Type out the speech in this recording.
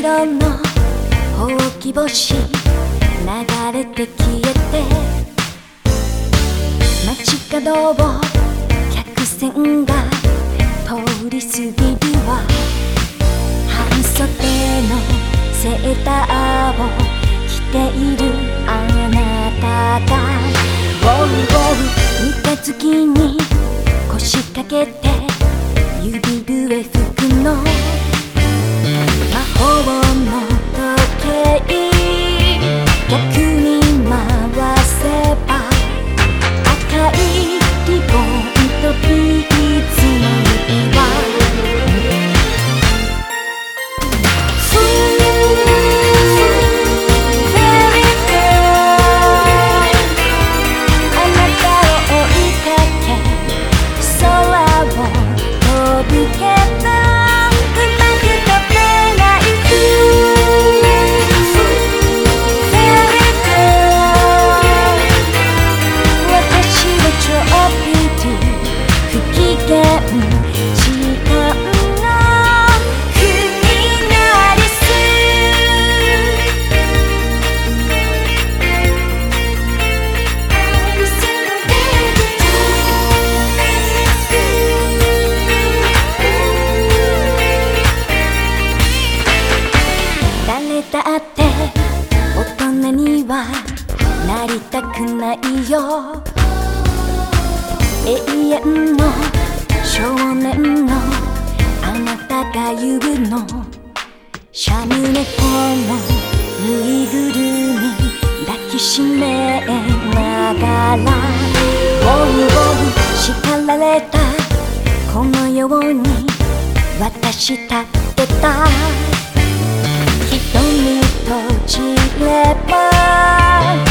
色のほうき星流れて消えて街角を客船が通り過ぎるわ。半袖のセーターを着ている永遠の少年のあなたが言うの。シャム猫のぬいぐるみ抱きしめながらウォウウォウ叱られた。このように私たってた。瞳閉じれば